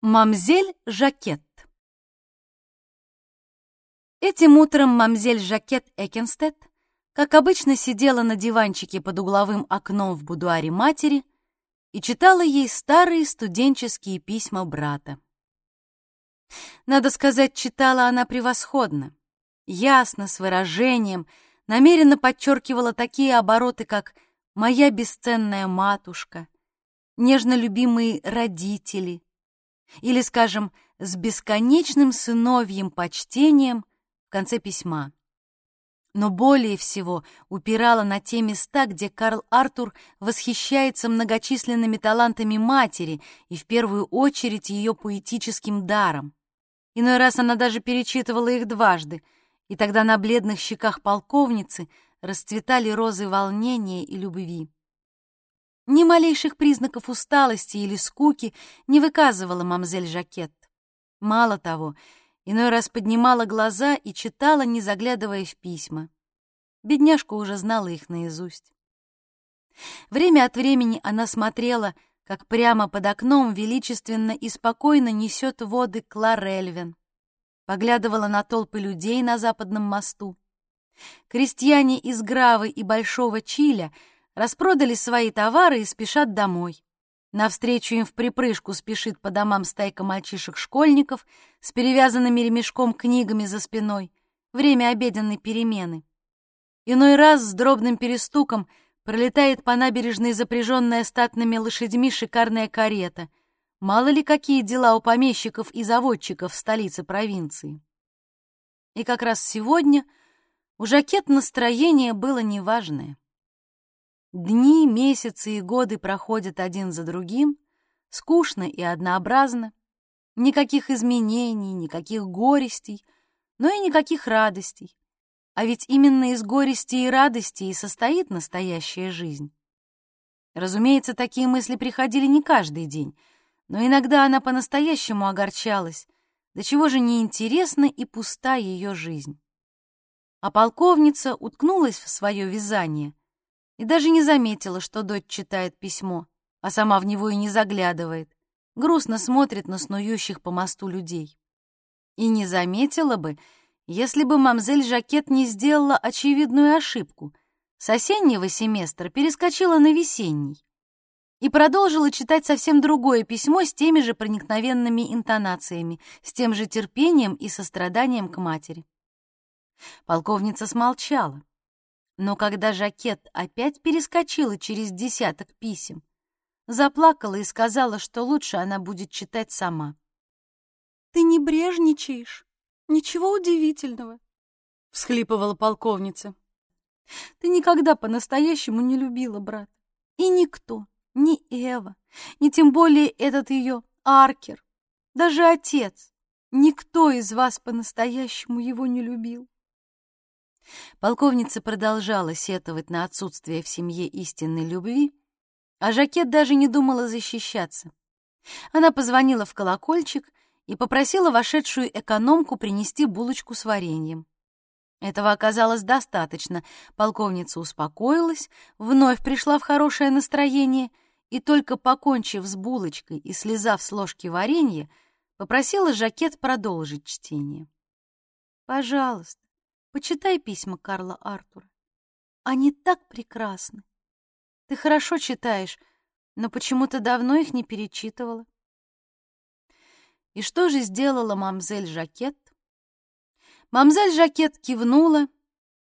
Мамзель Жакет Этим утром мамзель Жакет Экенстед, как обычно, сидела на диванчике под угловым окном в будуаре матери и читала ей старые студенческие письма брата. Надо сказать, читала она превосходно, ясно, с выражением, намеренно подчеркивала такие обороты, как «моя бесценная матушка», «нежно любимые родители», или, скажем, с бесконечным сыновьим почтением в конце письма. Но более всего упирала на те места, где Карл Артур восхищается многочисленными талантами матери и в первую очередь ее поэтическим даром. Иной раз она даже перечитывала их дважды, и тогда на бледных щеках полковницы расцветали розы волнения и любви. Ни малейших признаков усталости или скуки не выказывала мамзель Жакет. Мало того, иной раз поднимала глаза и читала, не заглядывая в письма. Бедняжка уже знала их наизусть. Время от времени она смотрела, как прямо под окном величественно и спокойно несет воды Кларельвен. Поглядывала на толпы людей на западном мосту. Крестьяне из Гравы и Большого Чиля — распродали свои товары и спешат домой. Навстречу им в припрыжку спешит по домам стайка мальчишек-школьников с перевязанными ремешком книгами за спиной. Время обеденной перемены. Иной раз с дробным перестуком пролетает по набережной запряженная статными лошадьми шикарная карета. Мало ли какие дела у помещиков и заводчиков в столице провинции. И как раз сегодня у Жакет настроение было неважное. Дни, месяцы и годы проходят один за другим, скучно и однообразно. Никаких изменений, никаких горестей, но и никаких радостей. А ведь именно из горести и радости и состоит настоящая жизнь. Разумеется, такие мысли приходили не каждый день, но иногда она по-настоящему огорчалась, до чего же неинтересна и пуста ее жизнь. А полковница уткнулась в свое вязание и даже не заметила, что дочь читает письмо, а сама в него и не заглядывает, грустно смотрит на снующих по мосту людей. И не заметила бы, если бы мамзель Жакет не сделала очевидную ошибку. С осеннего семестра перескочила на весенний и продолжила читать совсем другое письмо с теми же проникновенными интонациями, с тем же терпением и состраданием к матери. Полковница смолчала. Но когда жакет опять перескочила через десяток писем, заплакала и сказала, что лучше она будет читать сама. «Ты не брежничаешь. Ничего удивительного», — всхлипывала полковница. «Ты никогда по-настоящему не любила брата. И никто, ни Эва, ни тем более этот ее Аркер, даже отец, никто из вас по-настоящему его не любил. Полковница продолжала сетовать на отсутствие в семье истинной любви, а Жакет даже не думала защищаться. Она позвонила в колокольчик и попросила вошедшую экономку принести булочку с вареньем. Этого оказалось достаточно. Полковница успокоилась, вновь пришла в хорошее настроение и, только покончив с булочкой и слезав с ложки варенья, попросила Жакет продолжить чтение. «Пожалуйста, Почитай письма Карла Артура. Они так прекрасны. Ты хорошо читаешь, но почему-то давно их не перечитывала. И что же сделала мамзель Жакет? Мамзель Жакет кивнула,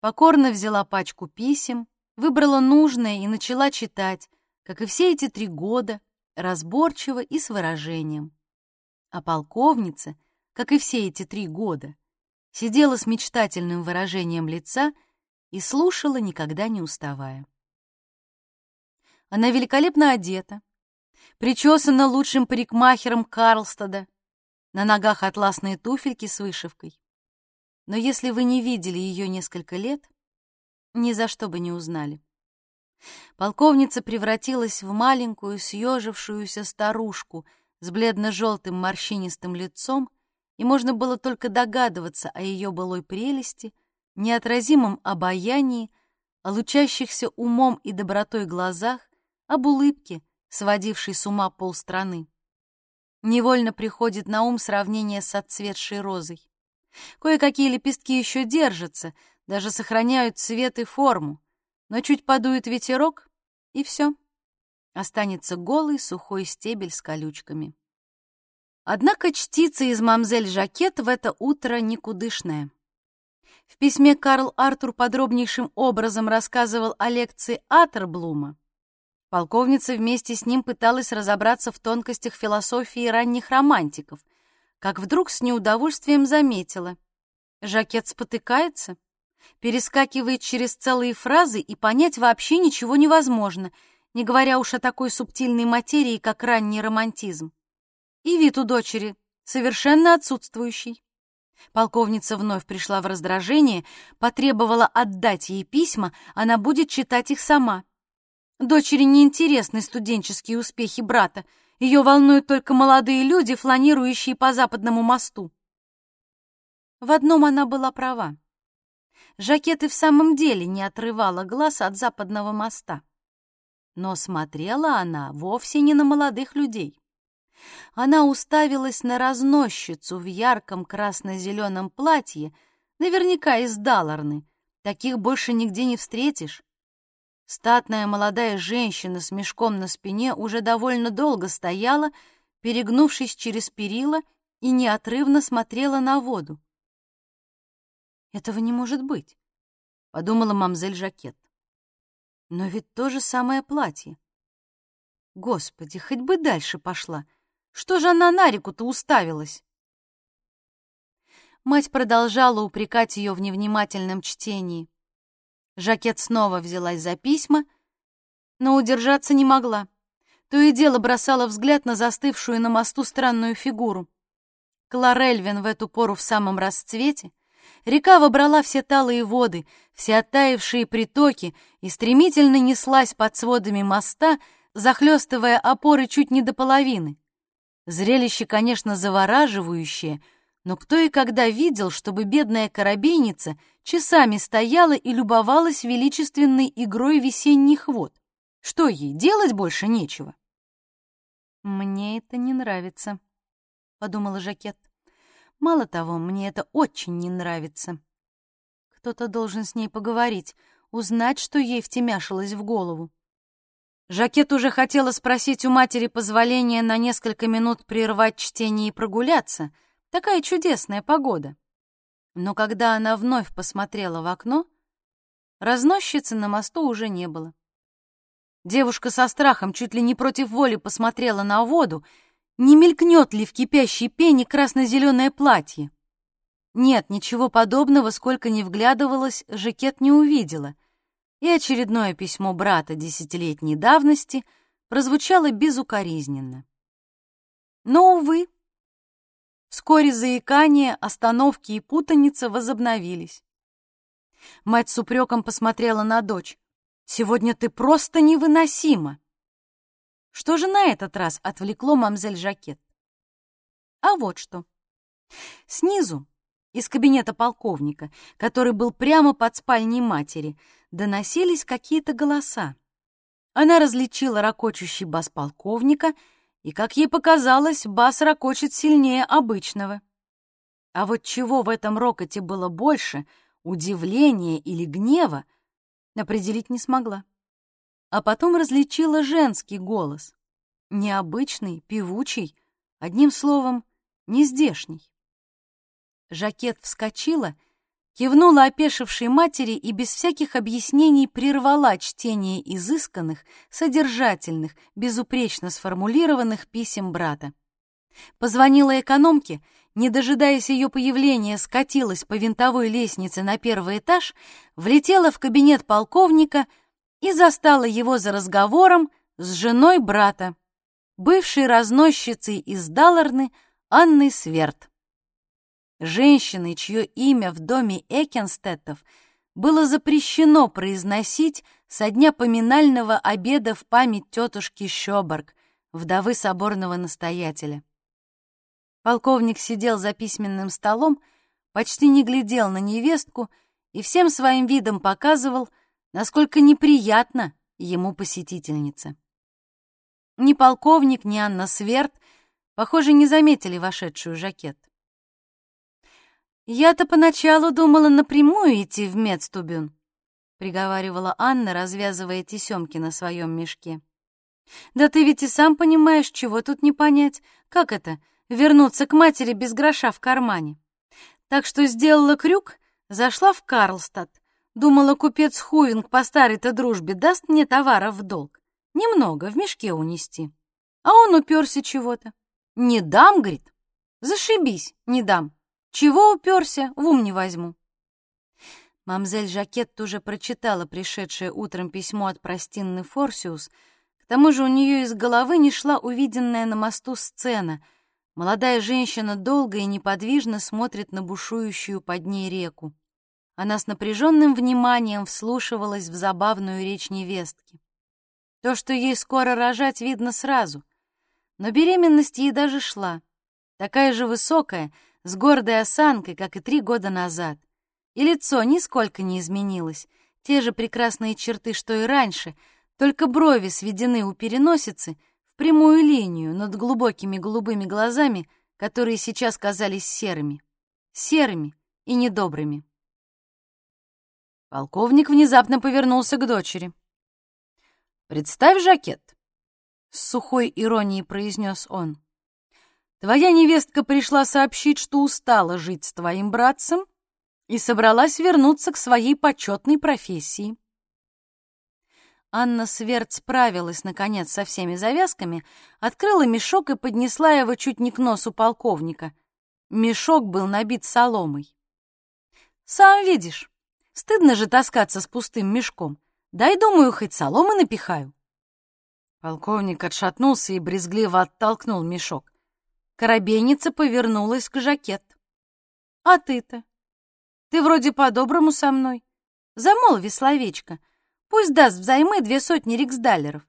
покорно взяла пачку писем, выбрала нужное и начала читать, как и все эти три года, разборчиво и с выражением. А полковница, как и все эти три года, сидела с мечтательным выражением лица и слушала, никогда не уставая. Она великолепно одета, причесана лучшим парикмахером Карлстада, на ногах атласные туфельки с вышивкой. Но если вы не видели ее несколько лет, ни за что бы не узнали. Полковница превратилась в маленькую съежившуюся старушку с бледно-желтым морщинистым лицом и можно было только догадываться о ее былой прелести, неотразимом обаянии, о лучащихся умом и добротой глазах, об улыбке, сводившей с ума полстраны. Невольно приходит на ум сравнение с отцветшей розой. Кое-какие лепестки еще держатся, даже сохраняют цвет и форму, но чуть подует ветерок, и все. Останется голый сухой стебель с колючками. Однако чтица из мамзель Жакет в это утро никудышная. В письме Карл Артур подробнейшим образом рассказывал о лекции Атерблума. Полковница вместе с ним пыталась разобраться в тонкостях философии ранних романтиков, как вдруг с неудовольствием заметила. Жакет спотыкается, перескакивает через целые фразы, и понять вообще ничего невозможно, не говоря уж о такой субтильной материи, как ранний романтизм. И вид у дочери совершенно отсутствующий. Полковница вновь пришла в раздражение, потребовала отдать ей письма, она будет читать их сама. Дочери неинтересны студенческие успехи брата, ее волнуют только молодые люди, фланирующие по западному мосту. В одном она была права. Жакет и в самом деле не отрывала глаз от западного моста. Но смотрела она вовсе не на молодых людей. Она уставилась на разносчицу в ярком красно-зеленом платье, наверняка из Даларны. Таких больше нигде не встретишь. Статная молодая женщина с мешком на спине уже довольно долго стояла, перегнувшись через перила, и неотрывно смотрела на воду. «Этого не может быть», — подумала мамзель Жакет. «Но ведь то же самое платье. Господи, хоть бы дальше пошла. Что же она на реку-то уставилась? Мать продолжала упрекать ее в невнимательном чтении. Жакет снова взялась за письма, но удержаться не могла. То и дело бросала взгляд на застывшую на мосту странную фигуру. Кларельвин в эту пору в самом расцвете. Река вобрала все талые воды, все оттаившие притоки и стремительно неслась под сводами моста, захлестывая опоры чуть не до половины. Зрелище, конечно, завораживающее, но кто и когда видел, чтобы бедная корабейница часами стояла и любовалась величественной игрой весенних вод? Что ей, делать больше нечего? «Мне это не нравится», — подумала Жакет. «Мало того, мне это очень не нравится. Кто-то должен с ней поговорить, узнать, что ей втемяшилось в голову. Жакет уже хотела спросить у матери позволения на несколько минут прервать чтение и прогуляться. Такая чудесная погода. Но когда она вновь посмотрела в окно, разносчицы на мосту уже не было. Девушка со страхом чуть ли не против воли посмотрела на воду, не мелькнет ли в кипящей пене красно-зеленое платье. Нет, ничего подобного, сколько ни вглядывалась, Жакет не увидела — и очередное письмо брата десятилетней давности прозвучало безукоризненно. Но, увы, вскоре заикание, остановки и путаница возобновились. Мать с упреком посмотрела на дочь. «Сегодня ты просто невыносима!» Что же на этот раз отвлекло мамзель Жакет? А вот что. Снизу, из кабинета полковника, который был прямо под спальней матери, доносились какие-то голоса. Она различила ракочущий бас полковника, и, как ей показалось, бас ракочет сильнее обычного. А вот чего в этом рокоте было больше, удивления или гнева, определить не смогла. А потом различила женский голос, необычный, певучий, одним словом, нездешний. Жакет вскочила кивнула опешившей матери и без всяких объяснений прервала чтение изысканных, содержательных, безупречно сформулированных писем брата. Позвонила экономке, не дожидаясь ее появления, скатилась по винтовой лестнице на первый этаж, влетела в кабинет полковника и застала его за разговором с женой брата, бывшей разносчицей из Далларны Анной Сверд женщины, чье имя в доме Экенстеттов было запрещено произносить со дня поминального обеда в память тетушки Шёборг, вдовы соборного настоятеля. Полковник сидел за письменным столом, почти не глядел на невестку и всем своим видом показывал, насколько неприятно ему посетительница. Ни полковник, ни Анна Сверд Похоже, не заметили вошедшую жакет. «Я-то поначалу думала напрямую идти в Медстубюн», — приговаривала Анна, развязывая тесемки на своем мешке. «Да ты ведь и сам понимаешь, чего тут не понять. Как это — вернуться к матери без гроша в кармане? Так что сделала крюк, зашла в Карлстад. Думала, купец Хувинг по старой-то дружбе даст мне товаров в долг. Немного, в мешке унести. А он уперся чего-то. Не дам, говорит. Зашибись, не дам. Чего уперся, в ум не возьму. Мамзель Жакет уже прочитала пришедшее утром письмо от простинны Форсиус. К тому же у нее из головы не шла увиденная на мосту сцена. Молодая женщина долго и неподвижно смотрит на бушующую под ней реку. Она с напряженным вниманием вслушивалась в забавную речь невестки. То, что ей скоро рожать, видно сразу. Но беременность ей даже шла. Такая же высокая, с гордой осанкой, как и три года назад. И лицо нисколько не изменилось, те же прекрасные черты, что и раньше, только брови сведены у переносицы в прямую линию над глубокими голубыми глазами, которые сейчас казались серыми. Серыми и недобрыми. Полковник внезапно повернулся к дочери. «Представь жакет», — с сухой иронией произнес он. «Твоя невестка пришла сообщить, что устала жить с твоим братцем и собралась вернуться к своей почетной профессии. Анна Сверд справилась, наконец, со всеми завязками, открыла мешок и поднесла его чуть не к носу полковника. Мешок был набит соломой. «Сам видишь, стыдно же таскаться с пустым мешком. Дай, думаю, хоть соломы напихаю». Полковник отшатнулся и брезгливо оттолкнул мешок. Коробейница повернулась к жакет. «А ты-то? Ты вроде по-доброму со мной. Замолви словечко. Пусть даст взаймы две сотни риксдаллеров.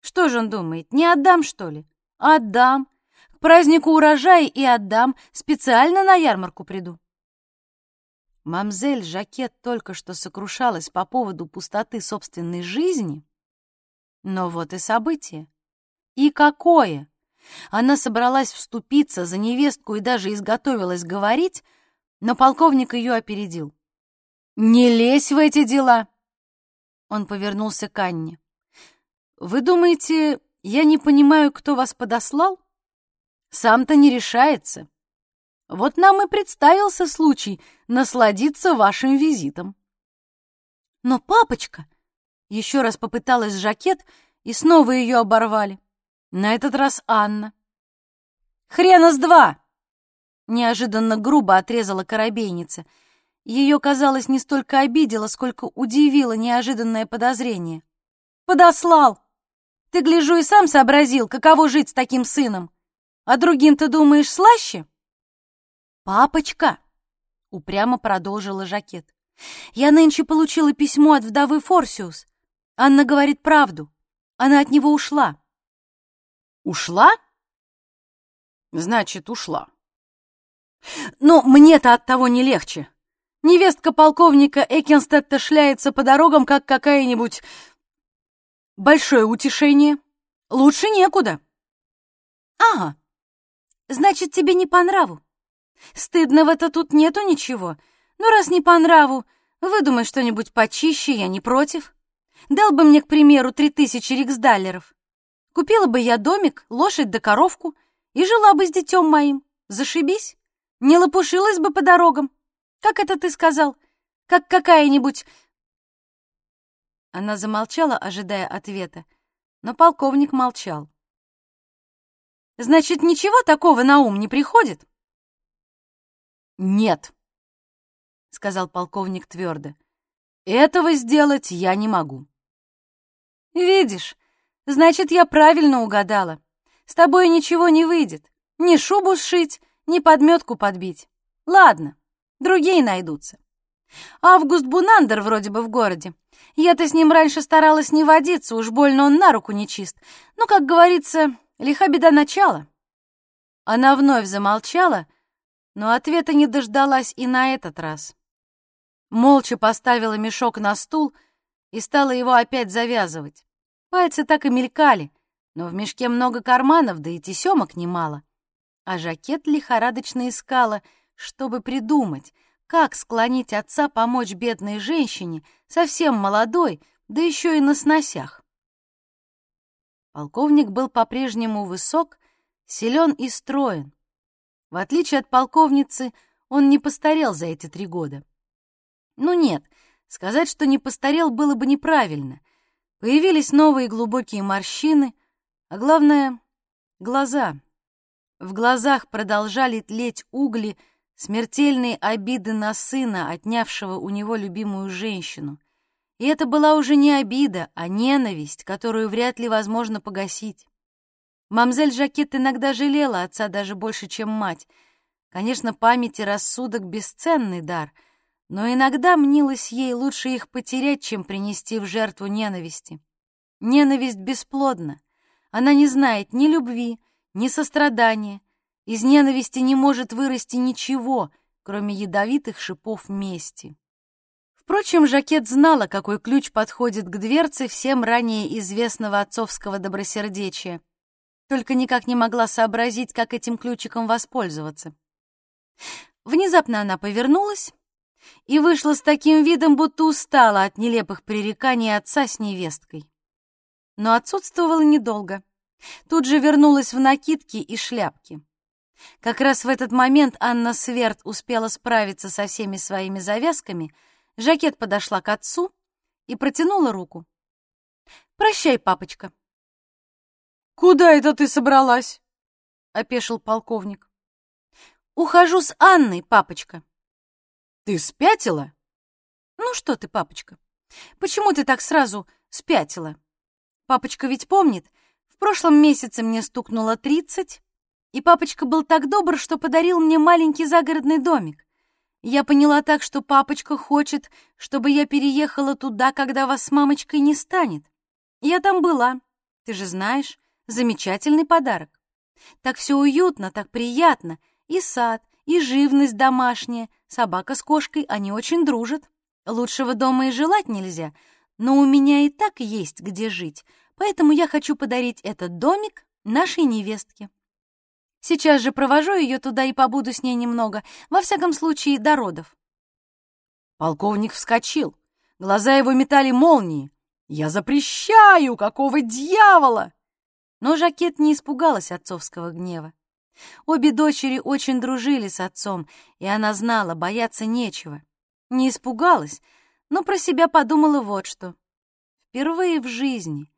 Что же он думает, не отдам, что ли? Отдам. К празднику урожая и отдам. Специально на ярмарку приду. Мамзель Жакет только что сокрушалась по поводу пустоты собственной жизни. Но вот и событие. И какое! Она собралась вступиться за невестку и даже изготовилась говорить, но полковник ее опередил. «Не лезь в эти дела!» Он повернулся к Анне. «Вы думаете, я не понимаю, кто вас подослал? Сам-то не решается. Вот нам и представился случай насладиться вашим визитом». «Но папочка!» Еще раз попыталась жакет, и снова ее оборвали. На этот раз Анна. «Хрена с два!» Неожиданно грубо отрезала коробейница. Ее, казалось, не столько обидело, сколько удивило неожиданное подозрение. «Подослал! Ты, гляжу, и сам сообразил, каково жить с таким сыном. А другим ты думаешь слаще?» «Папочка!» — упрямо продолжила жакет. «Я нынче получила письмо от вдовы Форсиус. Анна говорит правду. Она от него ушла». «Ушла?» «Значит, ушла», но мне-то от того не легче. Невестка полковника Экенстетта шляется по дорогам, как какая-нибудь... Большое утешение. Лучше некуда. Ага, значит, тебе не по нраву. Стыдного-то тут нету ничего. Ну, раз не по нраву, выдумай что-нибудь почище, я не против. Дал бы мне, к примеру, три тысячи риксдаллеров. Купила бы я домик, лошадь да коровку и жила бы с детем моим. Зашибись. Не лопушилась бы по дорогам. Как это ты сказал? Как какая-нибудь...» Она замолчала, ожидая ответа, но полковник молчал. «Значит, ничего такого на ум не приходит?» «Нет», — сказал полковник твердо. «Этого сделать я не могу». «Видишь, значит, я правильно угадала. С тобой ничего не выйдет. Ни шубу сшить, ни подметку подбить. Ладно, другие найдутся. Август Бунандер вроде бы в городе. Я-то с ним раньше старалась не водиться, уж больно он на руку не чист. Но, как говорится, лиха беда начала. Она вновь замолчала, но ответа не дождалась и на этот раз. Молча поставила мешок на стул и стала его опять завязывать. Пальцы так и мелькали, но в мешке много карманов, да и тесемок немало. а жакет лихорадочно искала, чтобы придумать, как склонить отца помочь бедной женщине, совсем молодой, да еще и на сносях. Полковник был по-прежнему высок, силен и строен. В отличие от полковницы, он не постарел за эти три года. Ну нет, сказать, что не постарел, было бы неправильно. Появились новые глубокие морщины, а главное — глаза. В глазах продолжали тлеть угли, смертельные обиды на сына, отнявшего у него любимую женщину. И это была уже не обида, а ненависть, которую вряд ли возможно погасить. Мамзель Жакет иногда жалела отца даже больше, чем мать. Конечно, память и рассудок — бесценный дар, но иногда мнилось ей лучше их потерять, чем принести в жертву ненависти. Ненависть бесплодна. Она не знает ни любви, ни сострадания. Из ненависти не может вырасти ничего, кроме ядовитых шипов мести. Впрочем, Жакет знала, какой ключ подходит к дверце всем ранее известного отцовского добросердечия. Только никак не могла сообразить, как этим ключиком воспользоваться. Внезапно она повернулась и вышла с таким видом, будто устала от нелепых пререканий отца с невесткой. Но отсутствовала недолго. Тут же вернулась в накидке и шляпке. Как раз в этот момент Анна Сверд успела справиться со всеми своими завязками — Жакет подошла к отцу и протянула руку. «Прощай, папочка». «Куда это ты собралась?» — опешил полковник. «Ухожу с Анной, папочка». «Ты спятила?» «Ну что ты, папочка, почему ты так сразу спятила? Папочка ведь помнит, в прошлом месяце мне стукнуло тридцать, и папочка был так добр, что подарил мне маленький загородный домик. Я поняла так, что папочка хочет, чтобы я переехала туда, когда вас с мамочкой не станет. Я там была, ты же знаешь, замечательный подарок. Так все уютно, так приятно. И сад, и живность домашняя, собака с кошкой, они очень дружат. Лучшего дома и желать нельзя, но у меня и так есть где жить, поэтому я хочу подарить этот домик нашей невестке. Сейчас же провожу ее туда и побуду с ней немного, во всяком случае, до родов. Полковник вскочил. Глаза его метали молнии. «Я запрещаю! Какого дьявола!» Но Жакет не испугалась отцовского гнева. Обе дочери очень дружили с отцом, и она знала, бояться нечего. Не испугалась, но про себя подумала вот что. Впервые в жизни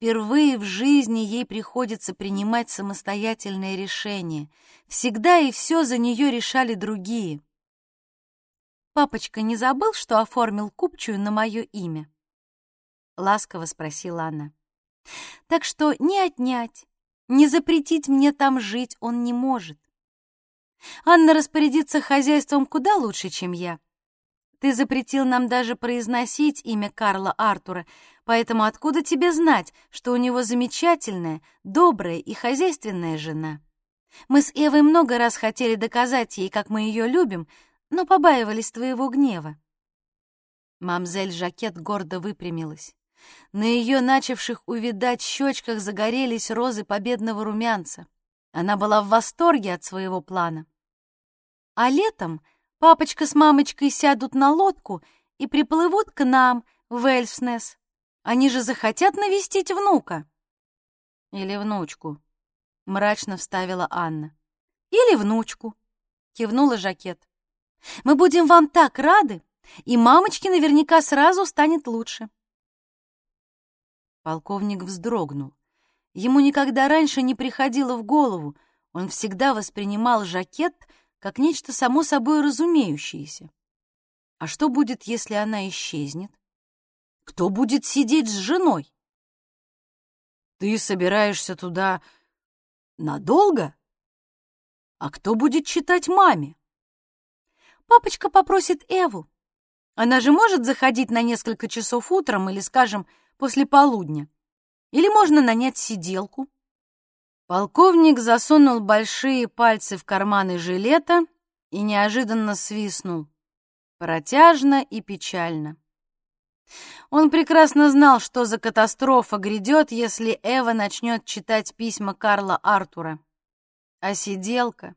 Впервые в жизни ей приходится принимать самостоятельное решение. Всегда и все за нее решали другие. «Папочка не забыл, что оформил купчую на мое имя?» — ласково спросила она. «Так что не отнять, не запретить мне там жить он не может. Анна распорядится хозяйством куда лучше, чем я. Ты запретил нам даже произносить имя Карла Артура, поэтому откуда тебе знать, что у него замечательная, добрая и хозяйственная жена? Мы с Эвой много раз хотели доказать ей, как мы ее любим, но побаивались твоего гнева. Мамзель Жакет гордо выпрямилась. На ее начавших увидать щечках загорелись розы победного румянца. Она была в восторге от своего плана. А летом Папочка с мамочкой сядут на лодку и приплывут к нам в Эльфснес. Они же захотят навестить внука. Или внучку, мрачно вставила Анна. Или внучку, кивнула Жакет. Мы будем вам так рады, и мамочке наверняка сразу станет лучше. Полковник вздрогнул. Ему никогда раньше не приходило в голову. Он всегда воспринимал Жакет как нечто само собой разумеющееся. А что будет, если она исчезнет? Кто будет сидеть с женой? Ты собираешься туда надолго? А кто будет читать маме? Папочка попросит Эву. Она же может заходить на несколько часов утром или, скажем, после полудня. Или можно нанять сиделку. Полковник засунул большие пальцы в карманы жилета и неожиданно свистнул. Протяжно и печально. Он прекрасно знал, что за катастрофа грядет, если Эва начнет читать письма Карла Артура. А сиделка?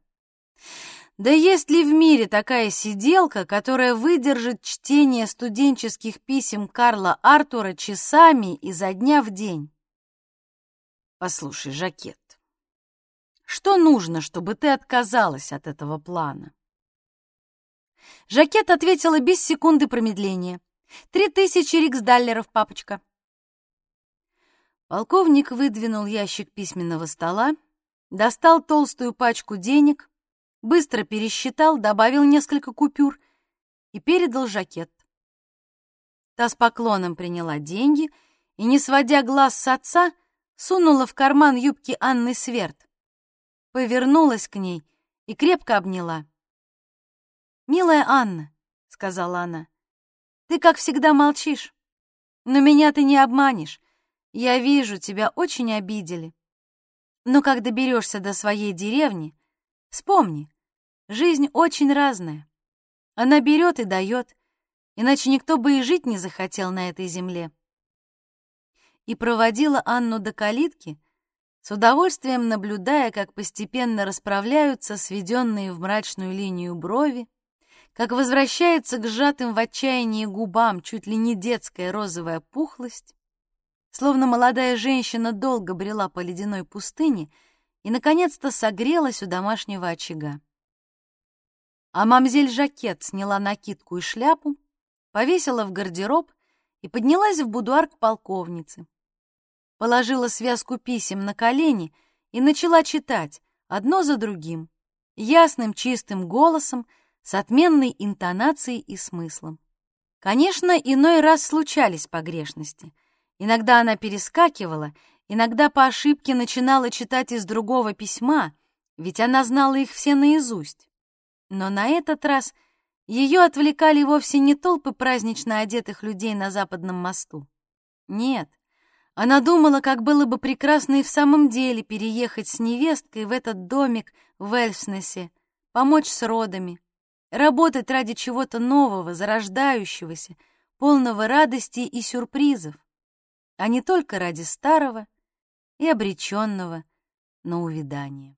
Да есть ли в мире такая сиделка, которая выдержит чтение студенческих писем Карла Артура часами изо дня в день? Послушай, Жакет, что нужно, чтобы ты отказалась от этого плана? Жакет ответила без секунды промедления. «Три тысячи риксдаллеров, папочка». Полковник выдвинул ящик письменного стола, достал толстую пачку денег, быстро пересчитал, добавил несколько купюр и передал жакет. Та с поклоном приняла деньги и, не сводя глаз с отца, сунула в карман юбки Анны Сверд, повернулась к ней и крепко обняла. «Милая Анна», — сказала она, — «ты, как всегда, молчишь, но меня ты не обманешь. Я вижу, тебя очень обидели. Но как доберешься до своей деревни, вспомни, жизнь очень разная. Она берет и дает, иначе никто бы и жить не захотел на этой земле». И проводила Анну до калитки, с удовольствием наблюдая, как постепенно расправляются сведенные в мрачную линию брови, как возвращается к сжатым в отчаянии губам чуть ли не детская розовая пухлость, словно молодая женщина долго брела по ледяной пустыне и, наконец-то, согрелась у домашнего очага. А мамзель Жакет сняла накидку и шляпу, повесила в гардероб и поднялась в будуар к полковнице. Положила связку писем на колени и начала читать, одно за другим, ясным чистым голосом, с отменной интонацией и смыслом. Конечно, иной раз случались погрешности. Иногда она перескакивала, иногда по ошибке начинала читать из другого письма, ведь она знала их все наизусть. Но на этот раз ее отвлекали вовсе не толпы празднично одетых людей на западном мосту. Нет, она думала, как было бы прекрасно и в самом деле переехать с невесткой в этот домик в Эльснесе, помочь с родами, работать ради чего-то нового, зарождающегося, полного радости и сюрпризов, а не только ради старого и обреченного на увядание.